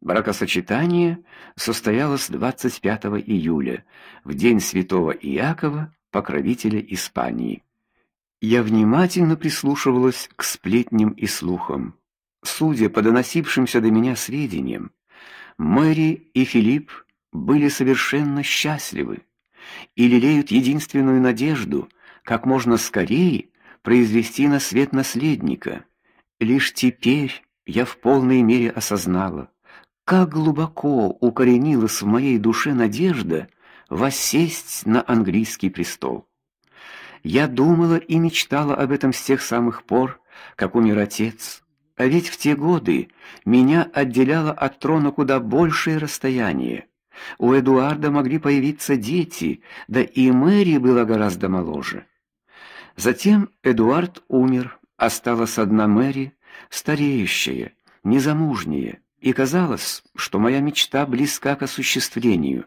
Бракосочетание состоялось 25 июля, в день святого Иакова, покровителя Испании. Я внимательно прислушивалась к сплетням и слухам. Судя по доносившимся до меня сведениям, Мэри и Филипп были совершенно счастливы и лелеют единственную надежду как можно скорее произвести на свет наследника. Лишь теперь я в полной мере осознала, как глубоко укоренилась в моей душе надежда воссесть на английский престол. Я думала и мечтала об этом с тех самых пор, как умер отец. А ведь в те годы меня отделяло от трона куда большее расстояние. У Эдуарда могли появиться дети, да и Мэри была гораздо моложе. Затем Эдуард умер, осталась одна Мэри, стареющая, незамужняя, и казалось, что моя мечта близка к осуществлению.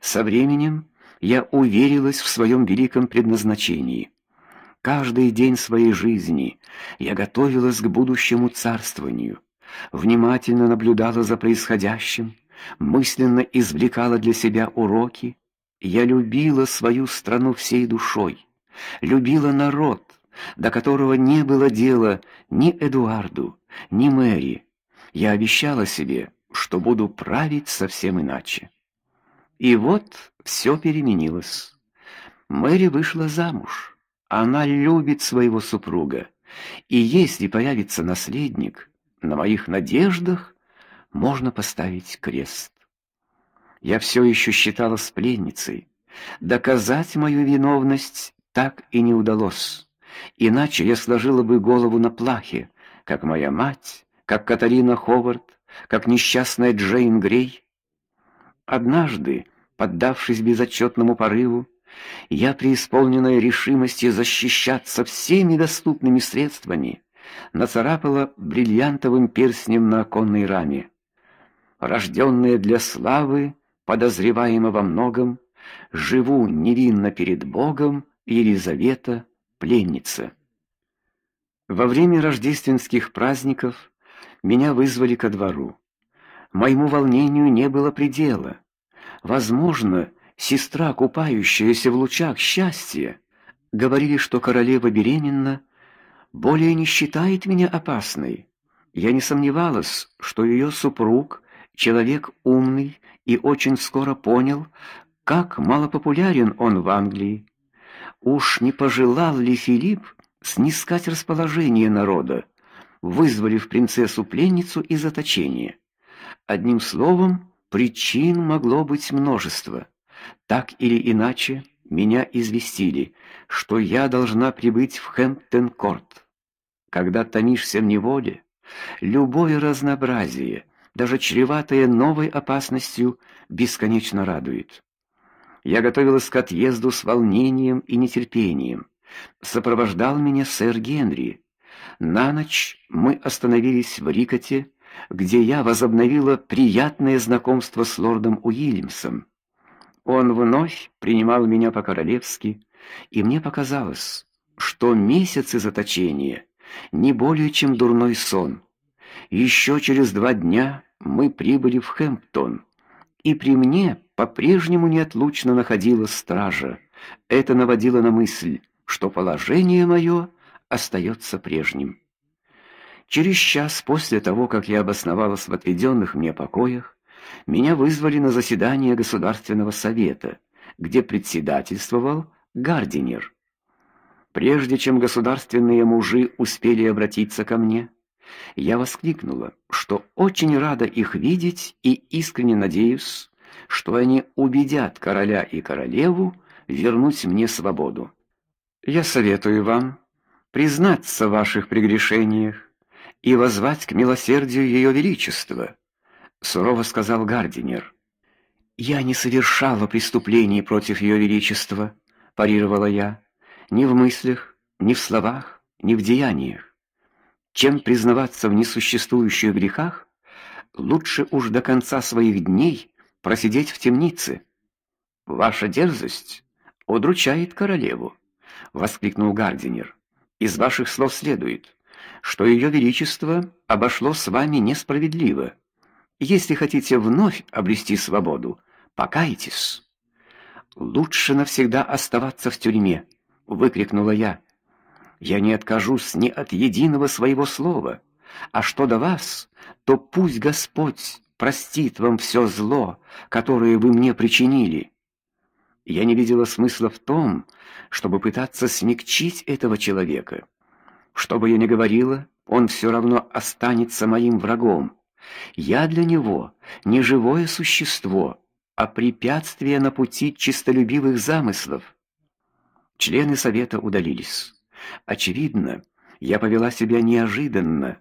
Со временем я уверилась в своем великом предназначении. Каждый день своей жизни я готовилась к будущему царствованию, внимательно наблюдала за происходящим, мысленно извлекала для себя уроки. Я любила свою страну всей душой, любила народ, до которого не было дела ни Эдуарду, ни Мэри, я обещала себе, что буду править совсем иначе. И вот все переменилось. Мэри вышла замуж. Она любит своего супруга, и если появится наследник, на моих надеждах можно поставить крест. Я все еще считала пленницей. Доказать мою виновность так и не удалось. Иначе я сложила бы голову на плахе, как моя мать как Катарина Ховард, как несчастная Джейн Грей. Однажды, поддавшись безотчетному порыву, я преисполненная решимости защищаться всеми доступными средствами, нацарапала бриллиантовым перстнем на оконной раме. Рожденная для славы, подозреваема во многом, живу невинно перед Богом, Елизавета, пленница. Во время рождественских праздников меня вызвали ко двору. Моему волнению не было предела. Возможно, сестра, купающаяся в лучах счастья, говорили, что королева беременна, более не считает меня опасной. Я не сомневалась, что ее супруг человек умный и очень скоро понял, как малопопулярен он в Англии. Уж не пожелал ли Филипп снискать расположение народа? Вызволив принцессу-пленницу из заточения. Одним словом, причин могло быть множество. Так или иначе, меня известили, что я должна прибыть в Хэмптон-корт. Когда томишься в неволе, любое разнообразие, даже чреватое новой опасностью, бесконечно радует. Я готовилась к отъезду с волнением и нетерпением. Сопровождал меня сэр Генри, на ночь мы остановились в Рикоте, где я возобновила приятное знакомство с лордом Уильямсом. Он вновь принимал меня по-королевски, и мне показалось, что месяцы заточения не более чем дурной сон. Еще через два дня мы прибыли в Хэмптон, и при мне по-прежнему неотлучно находилась стража. Это наводило на мысль, что положение мое остается прежним. Через час после того, как я обосновалась в отведенных мне покоях, меня вызвали на заседание Государственного совета, где председательствовал Гардинер. Прежде чем государственные мужи успели обратиться ко мне, я воскликнула, что очень рада их видеть и искренне надеюсь, что они убедят короля и королеву вернуть мне свободу. Я советую вам признаться в ваших прегрешениях и воззвать к милосердию ее величества, сурово сказал Гардинер. Я не совершала преступлений против ее величества, парировала я, ни в мыслях, ни в словах, ни в деяниях. Чем признаваться в несуществующих грехах, лучше уж до конца своих дней просидеть в темнице. Ваша дерзость удручает королеву, воскликнул Гардинер. Из ваших слов следует, что ее величество обошло с вами несправедливо. Если хотите вновь обрести свободу, покайтесь. Лучше навсегда оставаться в тюрьме, выкрикнула я. Я не откажусь ни от единого своего слова. А что до вас, то пусть Господь простит вам все зло, которое вы мне причинили. Я не видела смысла в том, чтобы пытаться смягчить этого человека. Что бы я ни говорила, он все равно останется моим врагом. Я для него не живое существо, а препятствие на пути чистолюбивых замыслов. Члены совета удалились. Очевидно, я повела себя неожиданно.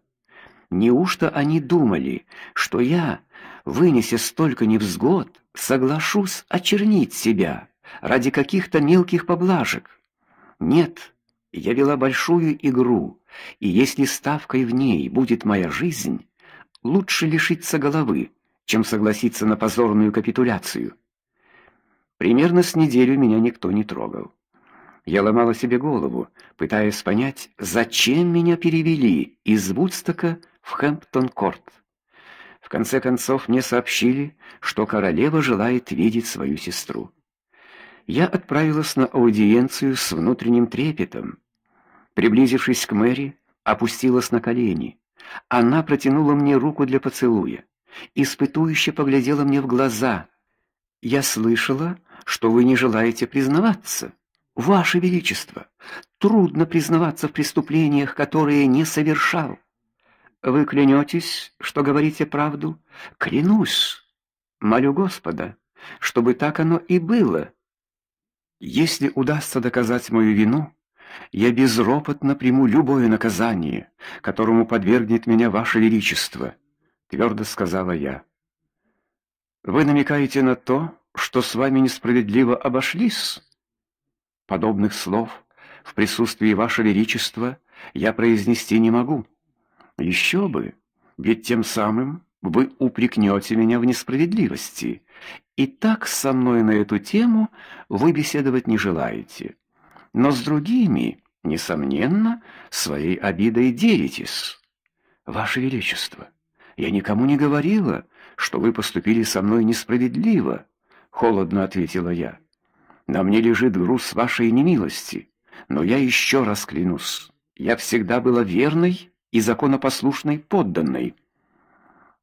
Неужто они думали, что я, вынеся столько невзгод, соглашусь очернить себя ради каких-то мелких поблажек? Нет, я вела большую игру, и если ставкой в ней будет моя жизнь, лучше лишиться головы, чем согласиться на позорную капитуляцию. Примерно с неделю меня никто не трогал. Я ломала себе голову, пытаясь понять, зачем меня перевели из Вудстока в Хэмптон-Корт. В конце концов мне сообщили, что королева желает видеть свою сестру. Я отправилась на аудиенцию с внутренним трепетом. Приблизившись к Мэри, опустилась на колени. Она протянула мне руку для поцелуя, испытующе поглядела мне в глаза. Я слышала, что вы не желаете признаваться. Ваше величество, трудно признаваться в преступлениях, которые не совершал. Вы клянетесь, что говорите правду? Клянусь. Молю Господа, чтобы так оно и было. Если удастся доказать мою вину, я безропотно приму любое наказание, которому подвергнет меня ваше величество, твердо сказала я. Вы намекаете на то, что с вами несправедливо обошлись? Подобных слов в присутствии Вашего Величества я произнести не могу. Еще бы, ведь тем самым вы упрекнете меня в несправедливости. И так со мной на эту тему вы беседовать не желаете. Но с другими, несомненно, своей обидой делитесь. Ваше Величество, я никому не говорила, что вы поступили со мной несправедливо, холодно ответила я. На мне лежит груз вашей немилости, но я еще раз клянусь, я всегда была верной и законопослушной подданной.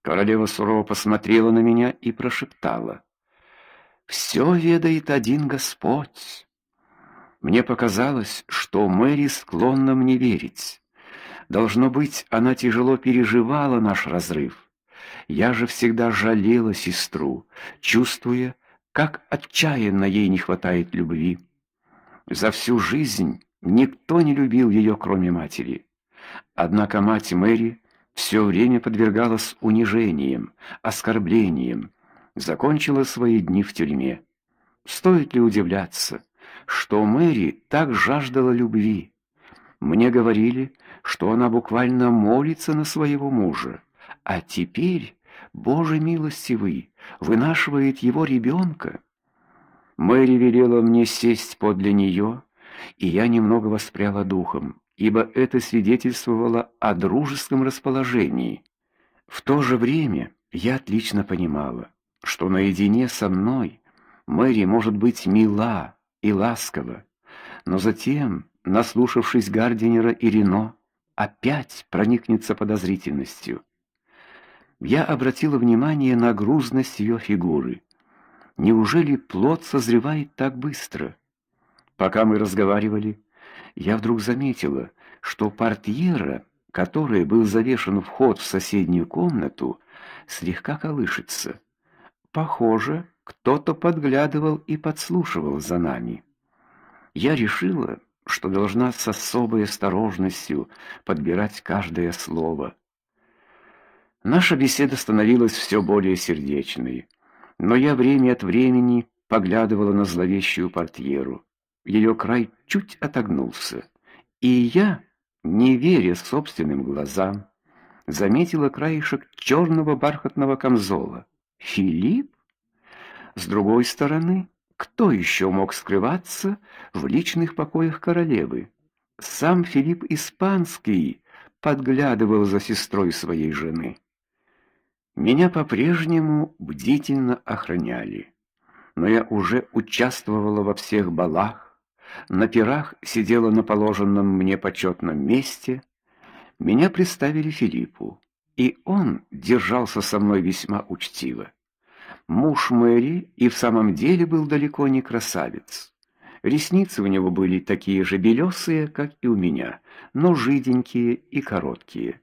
Королева сурово посмотрела на меня и прошептала: «Все ведает один Господь". Мне показалось, что Мэри склонна мне верить. Должно быть, она тяжело переживала наш разрыв. Я же всегда жалела сестру, чувствуя, как отчаянно ей не хватает любви. За всю жизнь никто не любил ее, кроме матери. Однако мать Мэри все время подвергалась унижениям, оскорблениям, закончила свои дни в тюрьме. Стоит ли удивляться, что Мэри так жаждала любви? Мне говорили, что она буквально молится на своего мужа, а теперь Боже милостивый, вынашивает его ребенка. Мэри велела мне сесть подле нее, и я немного воспряла духом, ибо это свидетельствовало о дружеском расположении. В то же время я отлично понимала, что наедине со мной Мэри может быть мила и ласкова, но затем, наслушавшись Гардинера и Рено, опять проникнется подозрительностью я обратила внимание на грузность ее фигуры. Неужели плод созревает так быстро? Пока мы разговаривали, я вдруг заметила, что портьера, которой был завешен вход в соседнюю комнату, слегка колышется. Похоже, кто-то подглядывал и подслушивал за нами. Я решила, что должна с особой осторожностью подбирать каждое слово. Наша беседа становилась все более сердечной, но я время от времени поглядывала на зловещую портьеру. Ее край чуть отогнулся, и я, не веря собственным глазам, заметила краешек черного бархатного камзола. Филипп? С другой стороны, кто еще мог скрываться в личных покоях королевы? Сам Филипп Испанский подглядывал за сестрой своей жены. Меня по-прежнему бдительно охраняли, но я уже участвовала во всех балах, на пирах сидела на положенном мне почетном месте. Меня представили Филиппу, и он держался со мной весьма учтиво. Муж Мэри и в самом деле был далеко не красавец. Ресницы у него были такие же белесые, как и у меня, но жиденькие и короткие.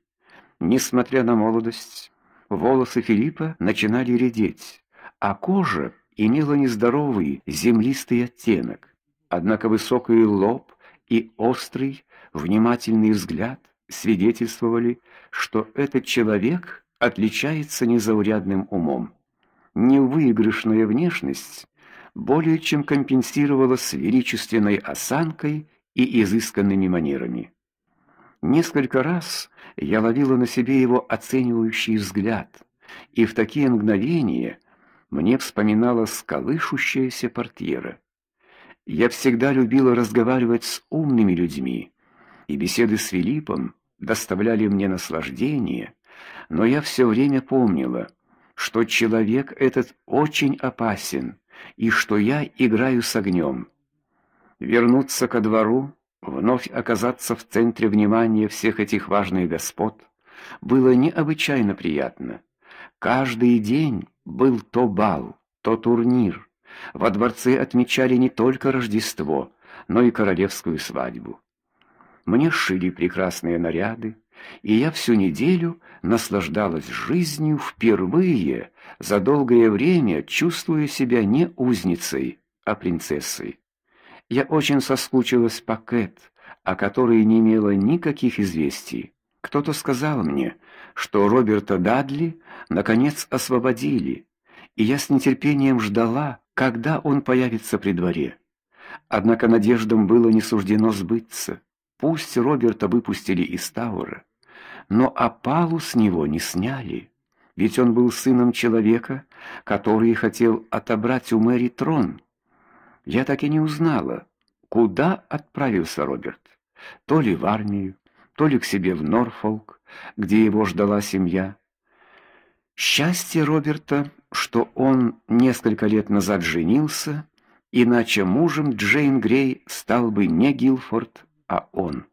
Несмотря на молодость, волосы Филиппа начинали редеть, а кожа имела нездоровый землистый оттенок. Однако высокий лоб и острый, внимательный взгляд свидетельствовали, что этот человек отличается незаурядным умом. Невыигрышная внешность более чем компенсировала с величественной осанкой и изысканными манерами. Несколько раз я ловила на себе его оценивающий взгляд, и в такие мгновения мне вспоминалась колышущаяся портьера. Я всегда любила разговаривать с умными людьми, и беседы с Филиппом доставляли мне наслаждение, но я все время помнила, что человек этот очень опасен и что я играю с огнем. Вернуться ко двору Вновь оказаться в центре внимания всех этих важных господ было необычайно приятно. Каждый день был то бал, то турнир. Во дворце отмечали не только Рождество, но и королевскую свадьбу. Мне шили прекрасные наряды, и я всю неделю наслаждалась жизнью впервые за долгое время, чувствуя себя не узницей, а принцессой. Я очень соскучилась по Кэт, о которой не имела никаких известий. Кто-то сказал мне, что Роберта Дадли наконец освободили, и я с нетерпением ждала, когда он появится при дворе. Однако надеждам было не суждено сбыться. Пусть Роберта выпустили из Таура, но опалу с него не сняли, ведь он был сыном человека, который хотел отобрать у Мэри трон. Я так и не узнала, куда отправился Роберт. То ли в армию, то ли к себе в Норфолк, где его ждала семья. Счастье Роберта, что он несколько лет назад женился, иначе мужем Джейн Грей стал бы не Гилфорд, а он.